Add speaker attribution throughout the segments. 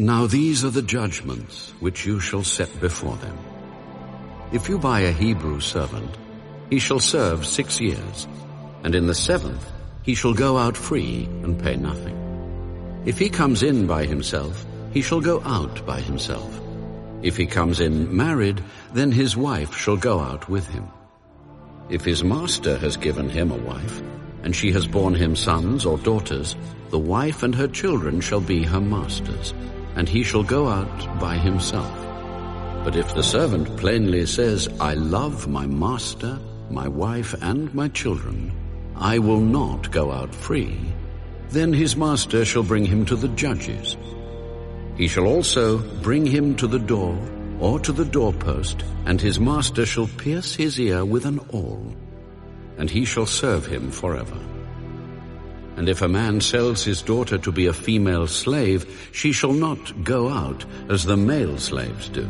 Speaker 1: Now these are the judgments which you shall set before them. If you buy a Hebrew servant, he shall serve six years, and in the seventh he shall go out free and pay nothing. If he comes in by himself, he shall go out by himself. If he comes in married, then his wife shall go out with him. If his master has given him a wife, and she has borne him sons or daughters, the wife and her children shall be her master's, and he shall go out by himself. But if the servant plainly says, I love my master, my wife, and my children, I will not go out free, then his master shall bring him to the judges. He shall also bring him to the door or to the doorpost, and his master shall pierce his ear with an awl, and he shall serve him forever. And if a man sells his daughter to be a female slave, she shall not go out as the male slaves do.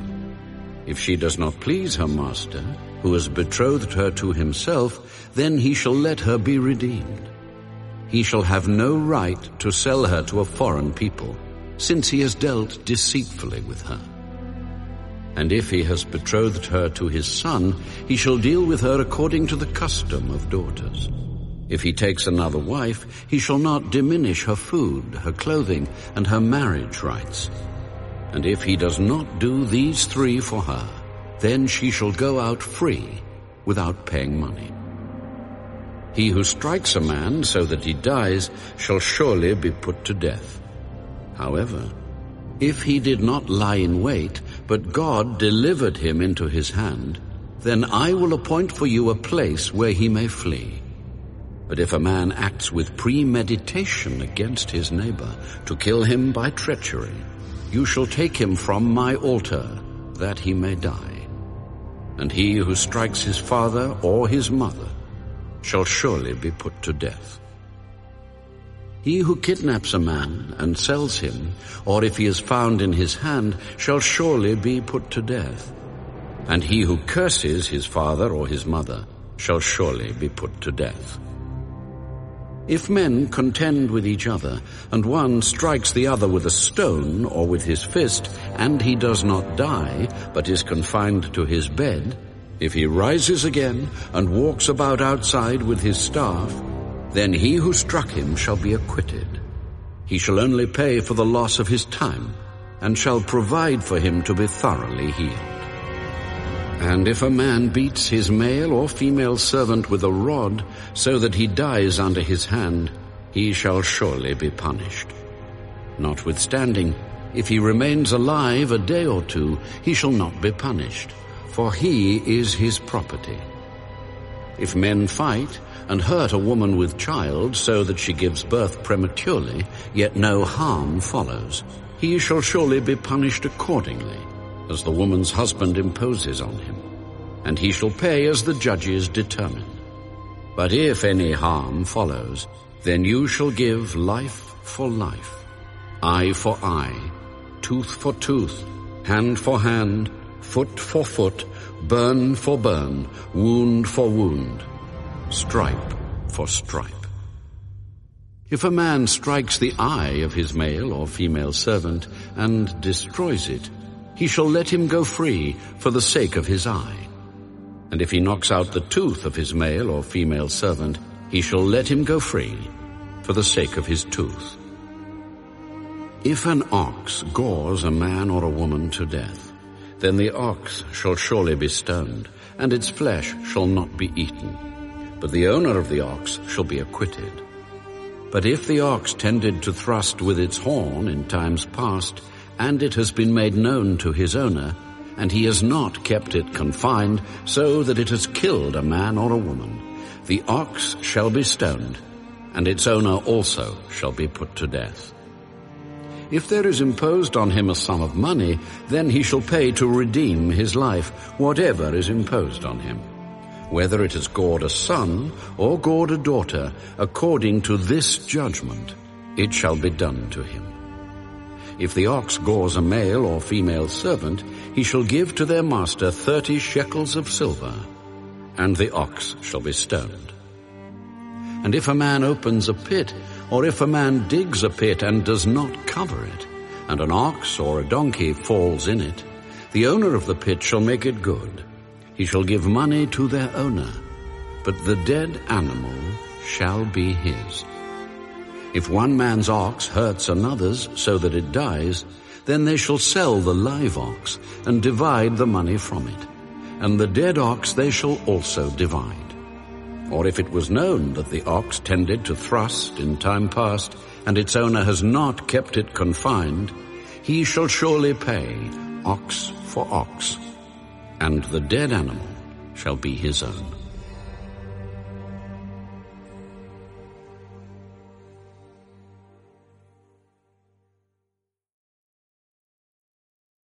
Speaker 1: If she does not please her master, who has betrothed her to himself, then he shall let her be redeemed. He shall have no right to sell her to a foreign people, since he has dealt deceitfully with her. And if he has betrothed her to his son, he shall deal with her according to the custom of daughters. If he takes another wife, he shall not diminish her food, her clothing, and her marriage rights. And if he does not do these three for her, then she shall go out free without paying money. He who strikes a man so that he dies shall surely be put to death. However, if he did not lie in wait, but God delivered him into his hand, then I will appoint for you a place where he may flee. But if a man acts with premeditation against his neighbor to kill him by treachery, you shall take him from my altar that he may die. And he who strikes his father or his mother shall surely be put to death. He who kidnaps a man and sells him, or if he is found in his hand, shall surely be put to death. And he who curses his father or his mother shall surely be put to death. If men contend with each other, and one strikes the other with a stone or with his fist, and he does not die, but is confined to his bed, if he rises again and walks about outside with his staff, then he who struck him shall be acquitted. He shall only pay for the loss of his time, and shall provide for him to be thoroughly healed. And if a man beats his male or female servant with a rod, so that he dies under his hand, he shall surely be punished. Notwithstanding, if he remains alive a day or two, he shall not be punished, for he is his property. If men fight, and hurt a woman with child so that she gives birth prematurely, yet no harm follows, he shall surely be punished accordingly, as the woman's husband imposes on him, and he shall pay as the judges determine. But if any harm follows, then you shall give life for life, eye for eye, tooth for tooth, hand for hand, foot for foot, burn for burn, wound for wound stripe for stripe. If a man strikes the eye of his male or female servant and destroys it, he shall let him go free for the sake of his eye. And if he knocks out the tooth of his male or female servant, he shall let him go free for the sake of his tooth. If an ox gores a man or a woman to death, then the ox shall surely be stoned, and its flesh shall not be eaten but the owner of the ox shall be acquitted. But if the ox tended to thrust with its horn in times past, and it has been made known to his owner, and he has not kept it confined, so that it has killed a man or a woman, the ox shall be stoned, and its owner also shall be put to death. If there is imposed on him a sum of money, then he shall pay to redeem his life, whatever is imposed on him whether it has gored a son or gored a daughter, according to this judgment, it shall be done to him. If the ox gores a male or female servant, he shall give to their master thirty shekels of silver, and the ox shall be stoned. And if a man opens a pit, or if a man digs a pit and does not cover it, and an ox or a donkey falls in it, the owner of the pit shall make it good. He shall give money to their owner, but the dead animal shall be his. If one man's ox hurts another's so that it dies, then they shall sell the live ox and divide the money from it. And the dead ox they shall also divide. Or if it was known that the ox tended to thrust in time past, and its owner has not kept it confined, he shall surely pay ox for ox, and the dead animal shall be his own.